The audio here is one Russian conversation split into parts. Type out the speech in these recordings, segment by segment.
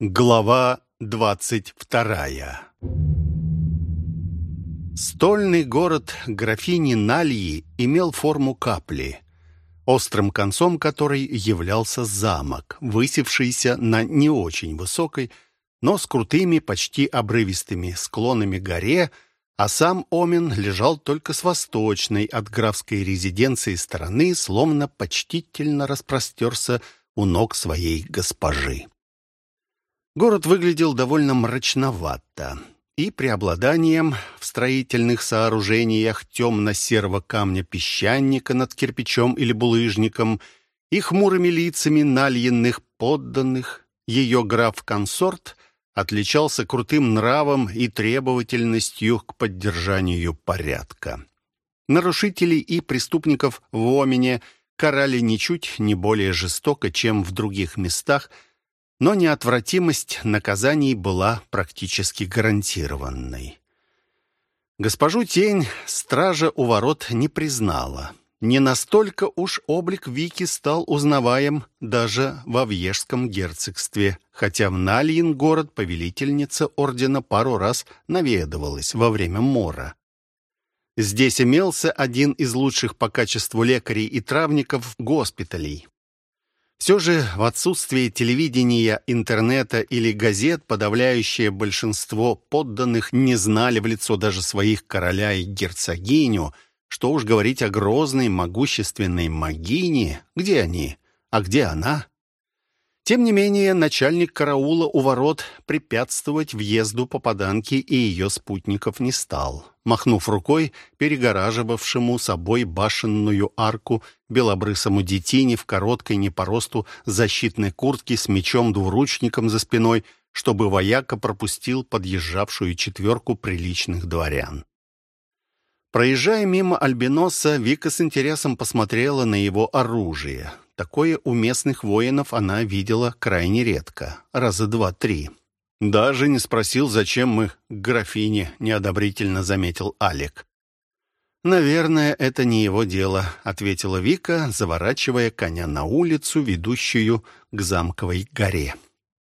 Глава двадцать вторая Стольный город графини Нальи имел форму капли, острым концом которой являлся замок, высевшийся на не очень высокой, но с крутыми, почти обрывистыми склонами горе, а сам Омен лежал только с восточной от графской резиденции стороны, словно почтительно распростерся у ног своей госпожи. Город выглядел довольно мрачновато, и преобладанием в строительных сооружениях темно-серого камня песчаника над кирпичом или булыжником и хмурыми лицами нальенных подданных ее граф-консорт отличался крутым нравом и требовательностью к поддержанию порядка. Нарушителей и преступников в Омене карали ничуть не более жестоко, чем в других местах – но неотвратимость наказаний была практически гарантированной. Госпожу Тень стража у ворот не признала. Не настолько уж облик Вики стал узнаваем даже во Вьежском герцогстве, хотя в Нальин город повелительница ордена пару раз наведывалась во время мора. Здесь имелся один из лучших по качеству лекарей и травников госпиталей. Все же в отсутствие телевидения, интернета или газет подавляющее большинство подданных не знали в лицо даже своих короля и герцогиню, что уж говорить о грозной, могущественной магине. Где они? А где она? Тем не менее, начальник караула у ворот препятствовать въезду попаданки и ее спутников не стал. Махнув рукой, перегораживавшему собой башенную арку белобрысому детине в короткой не по росту защитной куртке с мечом-двуручником за спиной, чтобы вояка пропустил подъезжавшую четверку приличных дворян. Проезжая мимо Альбиноса, Вика с интересом посмотрела на его оружие. Такое у местных воинов она видела крайне редко, раза два-три. «Даже не спросил, зачем мы к графине», — неодобрительно заметил Алик. «Наверное, это не его дело», — ответила Вика, заворачивая коня на улицу, ведущую к замковой горе.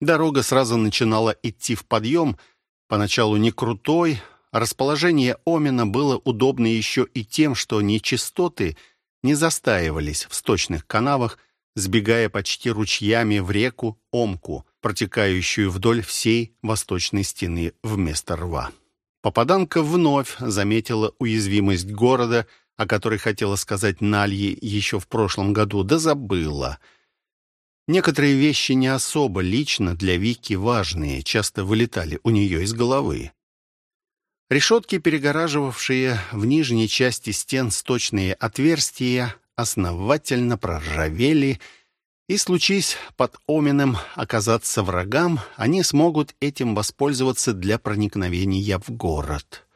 Дорога сразу начинала идти в подъем, поначалу не крутой. Расположение Омена было удобно еще и тем, что нечистоты — не застаивались в сточных канавах, сбегая почти ручьями в реку Омку, протекающую вдоль всей восточной стены вместо рва. Попаданка вновь заметила уязвимость города, о которой хотела сказать Нальи еще в прошлом году, да забыла. Некоторые вещи не особо лично для Вики важные, часто вылетали у нее из головы. Решетки, перегораживавшие в нижней части стен сточные отверстия, основательно проржавели, и, случись под Оменом оказаться врагам, они смогут этим воспользоваться для проникновения в город.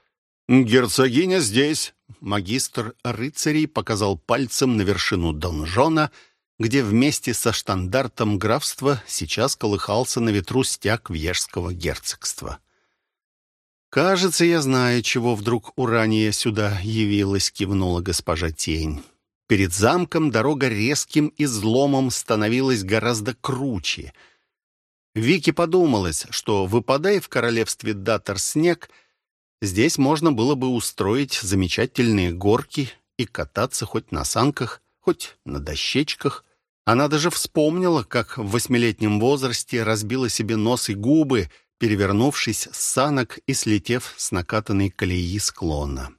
«Герцогиня здесь!» Магистр рыцарей показал пальцем на вершину донжона, где вместе со штандартом графства сейчас колыхался на ветру стяг Вьежского герцогства. «Кажется, я знаю, чего вдруг Урания сюда явилась», — кивнула госпожа Тень. Перед замком дорога резким изломом становилась гораздо круче. Вике подумалось, что, выпадая в королевстве Датор снег, здесь можно было бы устроить замечательные горки и кататься хоть на санках, хоть на дощечках. Она даже вспомнила, как в восьмилетнем возрасте разбила себе нос и губы, перевернувшись с санок и слетев с накатанной колеи склона.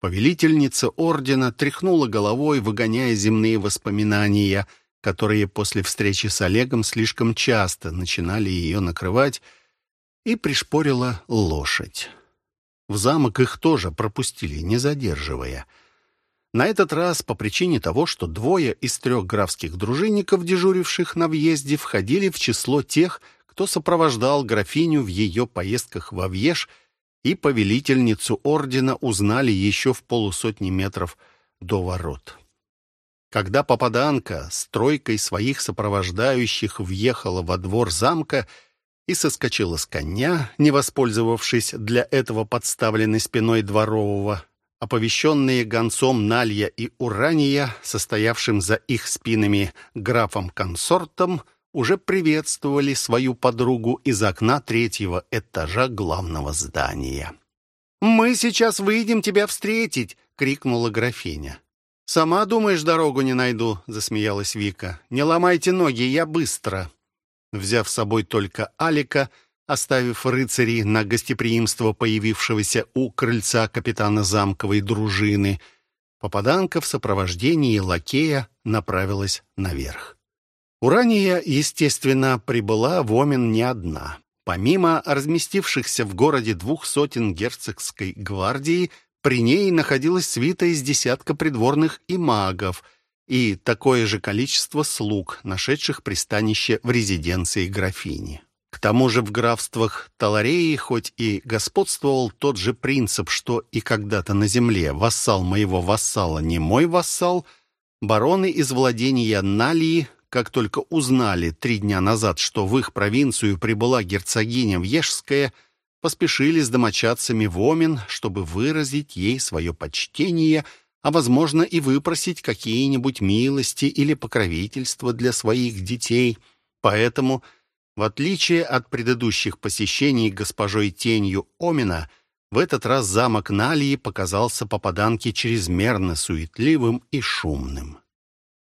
Повелительница ордена тряхнула головой, выгоняя земные воспоминания, которые после встречи с Олегом слишком часто начинали ее накрывать, и пришпорила лошадь. В замок их тоже пропустили, не задерживая. На этот раз по причине того, что двое из трех графских дружинников, дежуривших на въезде, входили в число тех, кто сопровождал графиню в ее поездках во Вьеж, и повелительницу ордена узнали еще в полусотни метров до ворот. Когда попаданка с тройкой своих сопровождающих въехала во двор замка и соскочила с коня, не воспользовавшись для этого подставленной спиной дворового, оповещенные гонцом Налья и Урания, состоявшим за их спинами графом-консортом, уже приветствовали свою подругу из окна третьего этажа главного здания. «Мы сейчас выйдем тебя встретить!» — крикнула графиня. «Сама думаешь, дорогу не найду?» — засмеялась Вика. «Не ломайте ноги, я быстро». Взяв с собой только Алика, оставив рыцарей на гостеприимство появившегося у крыльца капитана замковой дружины, попаданка в сопровождении лакея направилась наверх. Урания, естественно, прибыла в Омен не одна. Помимо разместившихся в городе двух сотен герцогской гвардии, при ней находилась свита из десятка придворных и магов и такое же количество слуг, нашедших пристанище в резиденции графини. К тому же в графствах Талареи хоть и господствовал тот же принцип, что и когда-то на земле вассал моего вассала не мой вассал, бароны из владения Налии, как только узнали три дня назад, что в их провинцию прибыла герцогиня Вьежская, поспешили с домочадцами в Омин, чтобы выразить ей свое почтение, а, возможно, и выпросить какие-нибудь милости или покровительства для своих детей. Поэтому, в отличие от предыдущих посещений госпожой Тенью Омина, в этот раз замок Налии показался попаданке чрезмерно суетливым и шумным.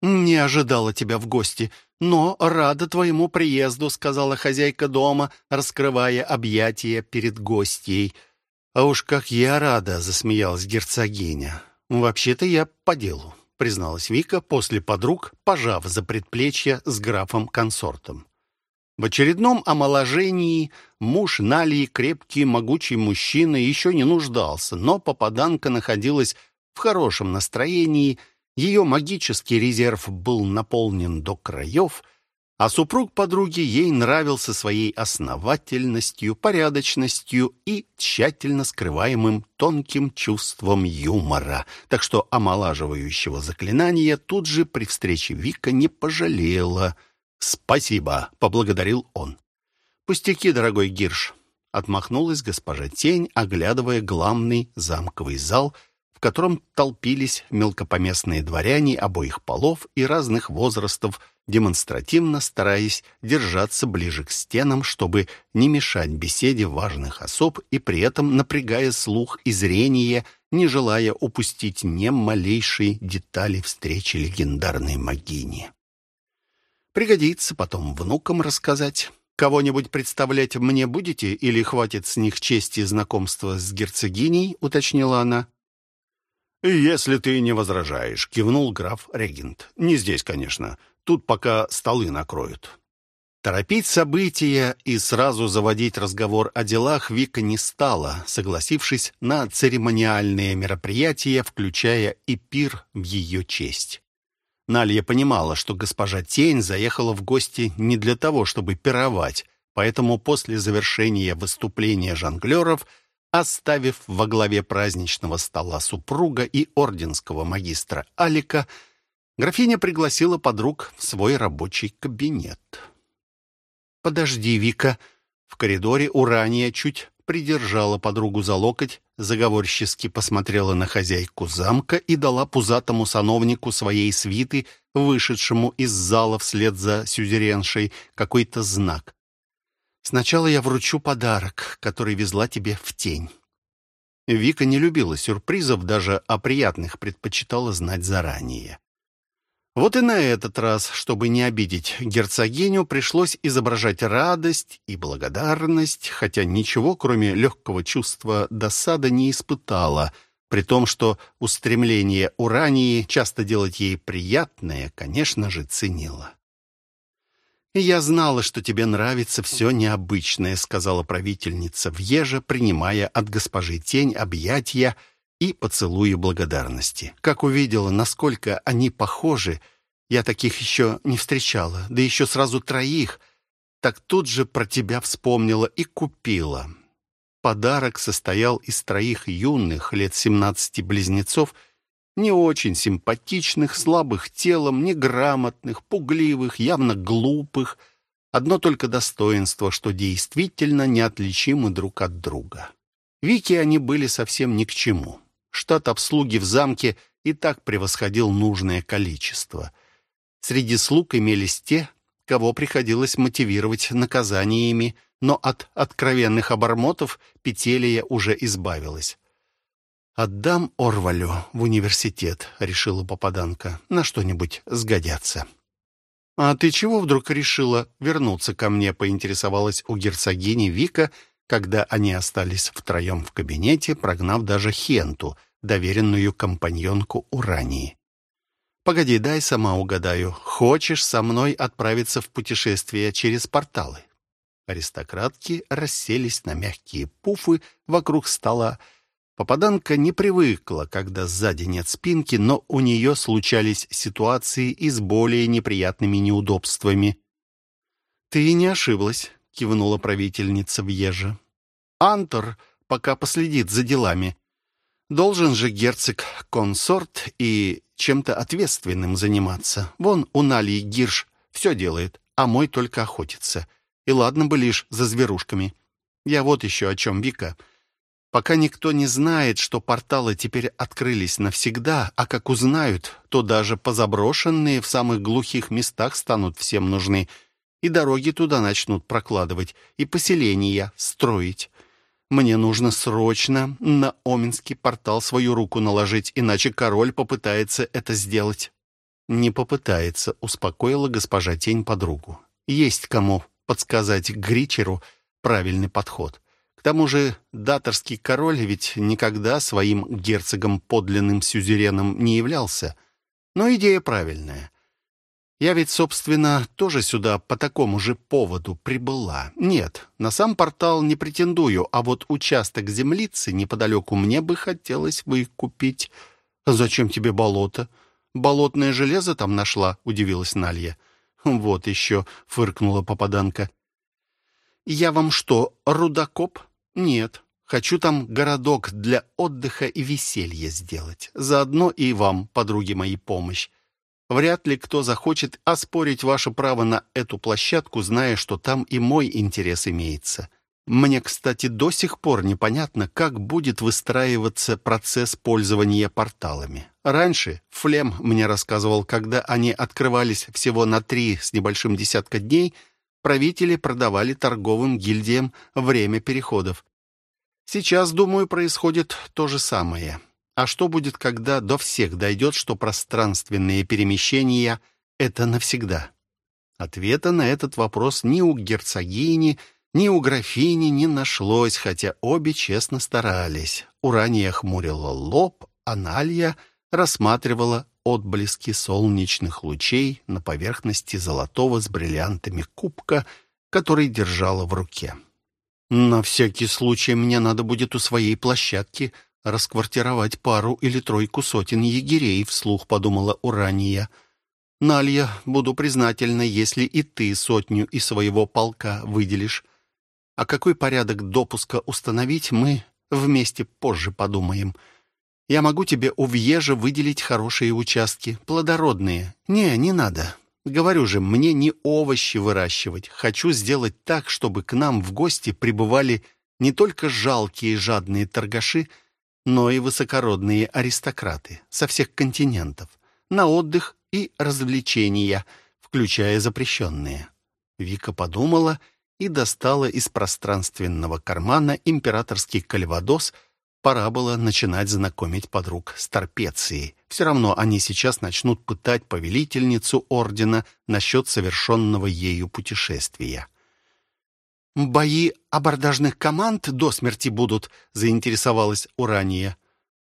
«Не ожидала тебя в гости, но рада твоему приезду», — сказала хозяйка дома, раскрывая объятия перед гостьей. «А уж как я рада!» — засмеялась герцогиня. «Вообще-то я по делу», — призналась Вика после подруг, пожав за предплечье с графом-консортом. В очередном омоложении муж Налии, крепкий, могучий мужчина, еще не нуждался, но попаданка находилась в хорошем настроении — ее магический резерв был наполнен до краев, а супруг подруги ей нравился своей основательностью, порядочностью и тщательно скрываемым тонким чувством юмора. Так что омолаживающего заклинания тут же при встрече Вика не пожалела. «Спасибо», — поблагодарил он. «Пустяки, дорогой Гирш», — отмахнулась госпожа Тень, оглядывая главный замковый зал — в котором толпились мелкопоместные дворяне обоих полов и разных возрастов, демонстративно стараясь держаться ближе к стенам, чтобы не мешать беседе важных особ и при этом напрягая слух и зрение, не желая упустить ни малейшей детали встречи легендарной могини. Пригодится потом внукам рассказать. «Кого-нибудь представлять мне будете или хватит с них чести знакомства с герцогиней?» — уточнила она. «Если ты не возражаешь», — кивнул граф-регент. «Не здесь, конечно. Тут пока столы накроют». Торопить события и сразу заводить разговор о делах Вика не стала, согласившись на церемониальные мероприятия, включая и пир в ее честь. Налья понимала, что госпожа Тень заехала в гости не для того, чтобы пировать, поэтому после завершения выступления жонглеров — Оставив во главе праздничного стола супруга и орденского магистра Алика, графиня пригласила подруг в свой рабочий кабинет. «Подожди, Вика!» В коридоре Урания чуть придержала подругу за локоть, заговорчески посмотрела на хозяйку замка и дала пузатому сановнику своей свиты, вышедшему из зала вслед за сюзереншей, какой-то знак. Сначала я вручу подарок, который везла тебе в тень». Вика не любила сюрпризов, даже о приятных предпочитала знать заранее. Вот и на этот раз, чтобы не обидеть герцогиню, пришлось изображать радость и благодарность, хотя ничего, кроме легкого чувства досады, не испытала, при том, что устремление Урании часто делать ей приятное, конечно же, ценила. «Я знала, что тебе нравится все необычное», — сказала правительница Вьежа, принимая от госпожи Тень объятия и поцелуи благодарности. Как увидела, насколько они похожи, я таких еще не встречала, да еще сразу троих, так тут же про тебя вспомнила и купила. Подарок состоял из троих юных, лет семнадцати близнецов — не очень симпатичных, слабых телом, неграмотных, пугливых, явно глупых. Одно только достоинство, что действительно неотличимы друг от друга. Вики они были совсем ни к чему. Штат обслуги в замке и так превосходил нужное количество. Среди слуг имелись те, кого приходилось мотивировать наказаниями, но от откровенных обормотов Петелия уже избавилась. «Отдам Орвалю в университет», — решила попаданка. «На что-нибудь сгодятся». «А ты чего вдруг решила вернуться ко мне?» — поинтересовалась у герцогини Вика, когда они остались втроем в кабинете, прогнав даже Хенту, доверенную компаньонку Урании. «Погоди, дай сама угадаю. Хочешь со мной отправиться в путешествие через порталы?» Аристократки расселись на мягкие пуфы вокруг стола, Попаданка не привыкла, когда сзади нет спинки, но у нее случались ситуации и с более неприятными неудобствами. «Ты не ошиблась», — кивнула правительница Вьежа. «Антор пока последит за делами. Должен же герцог-консорт и чем-то ответственным заниматься. Вон у Налии Гирш все делает, а мой только охотится. И ладно бы лишь за зверушками. Я вот еще о чем, Вика». Пока никто не знает, что порталы теперь открылись навсегда, а как узнают, то даже позаброшенные в самых глухих местах станут всем нужны, и дороги туда начнут прокладывать, и поселения строить. Мне нужно срочно на Оминский портал свою руку наложить, иначе король попытается это сделать. Не попытается, успокоила госпожа Тень подругу. Есть кому подсказать Гричеру правильный подход. К тому же даторский король ведь никогда своим герцогом подлинным сюзереном не являлся. Но идея правильная. Я ведь, собственно, тоже сюда по такому же поводу прибыла. Нет, на сам портал не претендую, а вот участок землицы неподалеку мне бы хотелось выкупить. «Зачем тебе болото?» «Болотное железо там нашла», — удивилась Налья. «Вот еще», — фыркнула попаданка. «Я вам что, рудокоп?» «Нет, хочу там городок для отдыха и веселья сделать. Заодно и вам, подруги мои, помощь. Вряд ли кто захочет оспорить ваше право на эту площадку, зная, что там и мой интерес имеется. Мне, кстати, до сих пор непонятно, как будет выстраиваться процесс пользования порталами. Раньше Флем мне рассказывал, когда они открывались всего на три с небольшим десятка дней – правители продавали торговым гильдиям время переходов. Сейчас, думаю, происходит то же самое. А что будет, когда до всех дойдет, что пространственные перемещения — это навсегда? Ответа на этот вопрос ни у герцогини, ни у графини не нашлось, хотя обе честно старались. Урания хмурила лоб, а Налья рассматривала отблески солнечных лучей на поверхности золотого с бриллиантами кубка, который держала в руке. «На всякий случай мне надо будет у своей площадки расквартировать пару или тройку сотен егерей», — вслух подумала Урания. «Налья, буду признательна, если и ты сотню из своего полка выделишь. А какой порядок допуска установить, мы вместе позже подумаем». Я могу тебе у Вьежа выделить хорошие участки, плодородные. Не, не надо. Говорю же, мне не овощи выращивать. Хочу сделать так, чтобы к нам в гости прибывали не только жалкие жадные торгаши, но и высокородные аристократы со всех континентов, на отдых и развлечения, включая запрещенные. Вика подумала и достала из пространственного кармана императорский кальвадос — Пора было начинать знакомить подруг с Торпецией. Все равно они сейчас начнут пытать повелительницу ордена насчет совершенного ею путешествия. «Бои абордажных команд до смерти будут», — заинтересовалась Урания.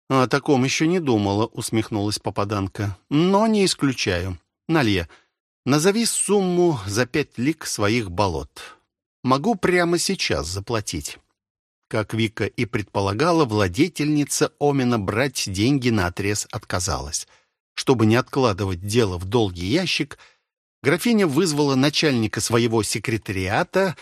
«О таком еще не думала», — усмехнулась попаданка. «Но не исключаю. Налье, назови сумму за пять лик своих болот. Могу прямо сейчас заплатить». Как Вика и предполагала, владетельница Омена брать деньги на отрез отказалась. Чтобы не откладывать дело в долгий ящик, графиня вызвала начальника своего секретариата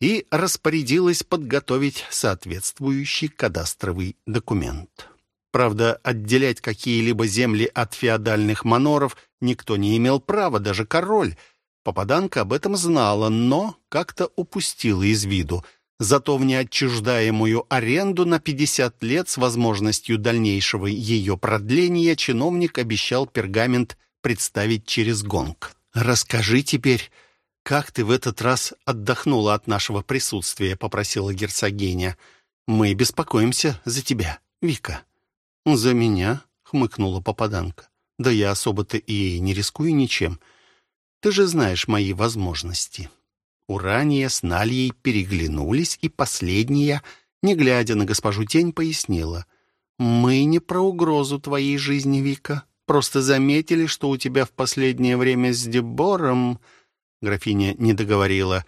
и распорядилась подготовить соответствующий кадастровый документ. Правда, отделять какие-либо земли от феодальных маноров никто не имел права, даже король. Попаданка об этом знала, но как-то упустила из виду — Зато в неотчуждаемую аренду на 50 лет с возможностью дальнейшего ее продления чиновник обещал пергамент представить через гонг. «Расскажи теперь, как ты в этот раз отдохнула от нашего присутствия?» — попросила герцогиня. «Мы беспокоимся за тебя, Вика». «За меня?» — хмыкнула попаданка. «Да я особо-то и не рискую ничем. Ты же знаешь мои возможности». Урания с Нальей переглянулись, и последняя, не глядя на госпожу Тень, пояснила. «Мы не про угрозу твоей жизни, Вика. Просто заметили, что у тебя в последнее время с Дебором...» Графиня не договорила.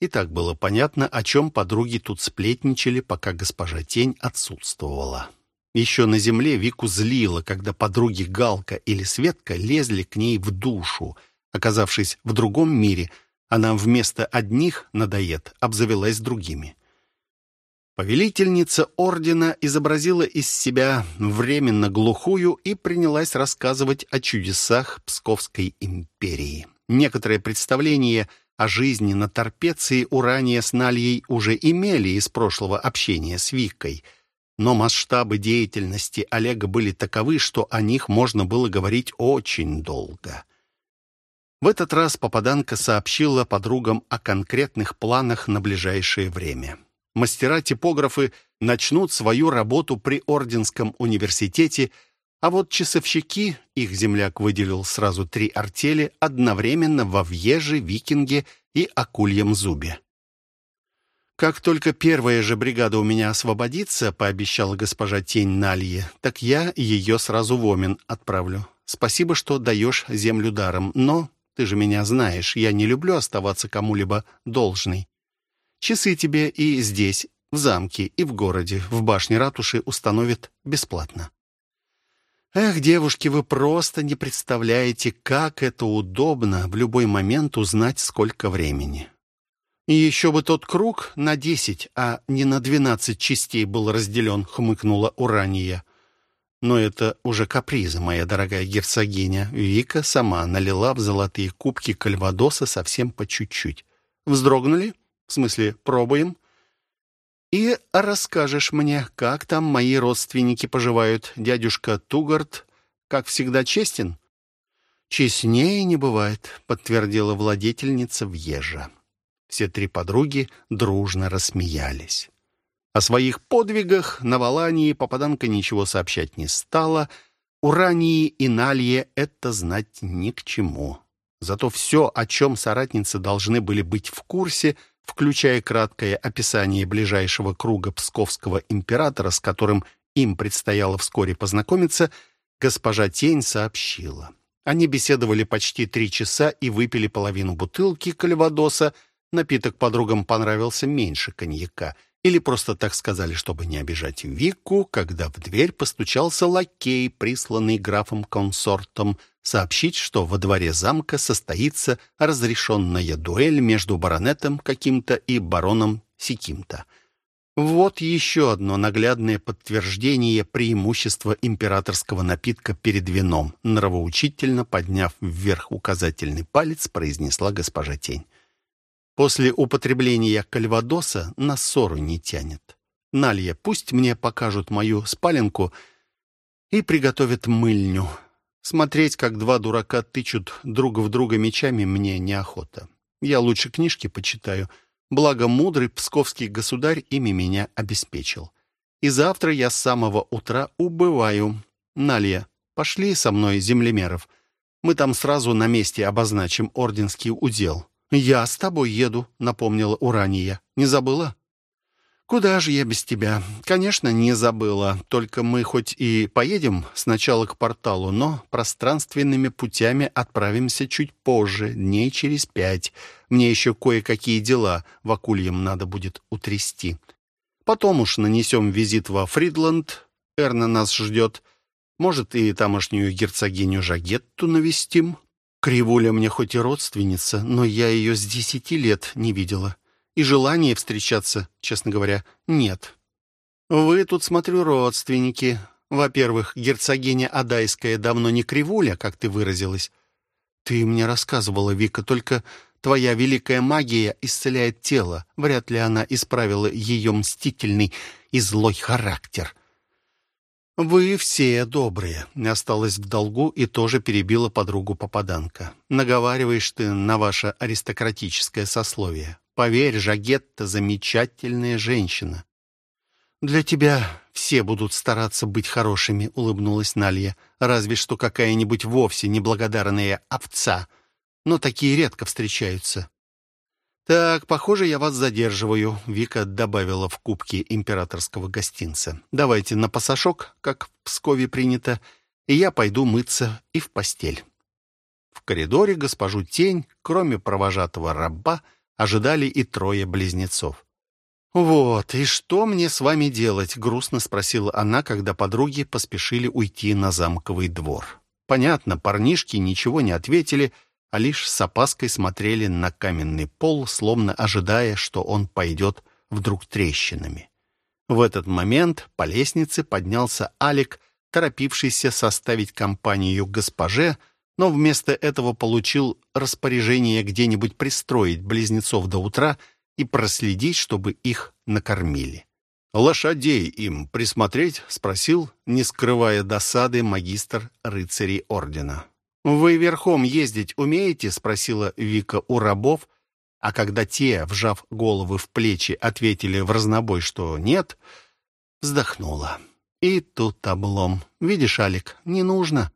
И так было понятно, о чем подруги тут сплетничали, пока госпожа Тень отсутствовала. Еще на земле Вику злило, когда подруги Галка или Светка лезли к ней в душу. Оказавшись в другом мире, она вместо одних надоед обзавелась другими. Повелительница ордена изобразила из себя временно глухую и принялась рассказывать о чудесах Псковской империи. Некоторые представления о жизни на Торпеции Урания с Нальей уже имели из прошлого общения с Викой, но масштабы деятельности Олега были таковы, что о них можно было говорить очень долго. В этот раз попаданка сообщила подругам о конкретных планах на ближайшее время. Мастера-типографы начнут свою работу при Орденском университете – а вот часовщики, их земляк выделил сразу три артели, одновременно во Вьеже, Викинге и Акульем Зубе. «Как только первая же бригада у меня освободится, — пообещала госпожа Тень Налье, — так я ее сразу в Омен отправлю. Спасибо, что даешь землю даром, но ты же меня знаешь, я не люблю оставаться кому-либо должной. Часы тебе и здесь, в замке, и в городе, в башне ратуши установят бесплатно. Эх, девушки, вы просто не представляете, как это удобно в любой момент узнать, сколько времени. И еще бы тот круг на десять, а не на двенадцать частей был разделен, хмыкнула Урания. Но это уже капризы, моя дорогая герцогиня. Вика сама налила в золотые кубки кальвадоса совсем по чуть-чуть. Вздрогнули? В смысле, пробуем? И расскажешь мне, как там мои родственники поживают. Дядюшка Тугарт, как всегда, честен?» «Честнее не бывает», — подтвердила владетельница Вьежа. Все три подруги дружно рассмеялись. О своих подвигах на Валании попаданка ничего сообщать не стала. Урании и Налье это знать ни к чему. Зато все, о чем соратницы должны были быть в курсе, включая краткое описание ближайшего круга псковского императора, с которым им предстояло вскоре познакомиться, госпожа Тень сообщила. Они беседовали почти три часа и выпили половину бутылки кальвадоса. Напиток подругам понравился меньше коньяка. Или просто так сказали, чтобы не обижать Вику, когда в дверь постучался лакей, присланный графом-консортом, сообщить, что во дворе замка состоится разрешенная дуэль между баронетом каким-то и бароном Сиким-то. Вот еще одно наглядное подтверждение преимущества императорского напитка перед вином, нравоучительно подняв вверх указательный палец, произнесла госпожа Тень. После употребления кальвадоса на ссору не тянет. Налья, пусть мне покажут мою спаленку и приготовят мыльню. Смотреть, как два дурака тычут друг в друга мечами, мне неохота. Я лучше книжки почитаю. Благо, мудрый псковский государь ими меня обеспечил. И завтра я с самого утра убываю. Налья, пошли со мной землемеров. Мы там сразу на месте обозначим орденский удел. «Я с тобой еду», — напомнила Урания. «Не забыла?» «Куда же я без тебя?» «Конечно, не забыла. Только мы хоть и поедем сначала к порталу, но пространственными путями отправимся чуть позже, дней через пять. Мне еще кое-какие дела в Акульем надо будет утрясти. Потом уж нанесем визит во Фридланд. Эрна нас ждет. Может, и тамошнюю герцогиню Жагетту навестим. Кривуля мне хоть и родственница, но я ее с десяти лет не видела» и желания встречаться, честно говоря, нет. Вы тут, смотрю, родственники. Во-первых, герцогиня Адайская давно не кривуля, как ты выразилась. Ты мне рассказывала, Вика, только твоя великая магия исцеляет тело. Вряд ли она исправила ее мстительный и злой характер. «Вы все добрые», — осталась в долгу и тоже перебила подругу попаданка. «Наговариваешь ты на ваше аристократическое сословие. Поверь, Жагетта — замечательная женщина». «Для тебя все будут стараться быть хорошими», — улыбнулась Налья. «Разве что какая-нибудь вовсе неблагодарная овца. Но такие редко встречаются». «Так, похоже, я вас задерживаю», — Вика добавила в кубки императорского гостинца. «Давайте на пасашок, как в Пскове принято, и я пойду мыться и в постель». В коридоре госпожу Тень, кроме провожатого раба, ожидали и трое близнецов. «Вот, и что мне с вами делать?» — грустно спросила она, когда подруги поспешили уйти на замковый двор. Понятно, парнишки ничего не ответили — а лишь с опаской смотрели на каменный пол, словно ожидая, что он пойдет вдруг трещинами. В этот момент по лестнице поднялся Алик, торопившийся составить компанию госпоже, но вместо этого получил распоряжение где-нибудь пристроить близнецов до утра и проследить, чтобы их накормили. «Лошадей им присмотреть?» — спросил, не скрывая досады, магистр рыцарей ордена. «Вы верхом ездить умеете?» — спросила Вика у рабов, а когда те, вжав головы в плечи, ответили в разнобой, что нет, вздохнула. И тут облом. Видишь, Алик, не нужно.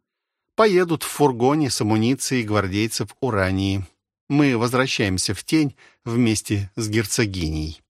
Поедут в фургоне с амуницией гвардейцев Урании. Мы возвращаемся в тень вместе с герцогиней.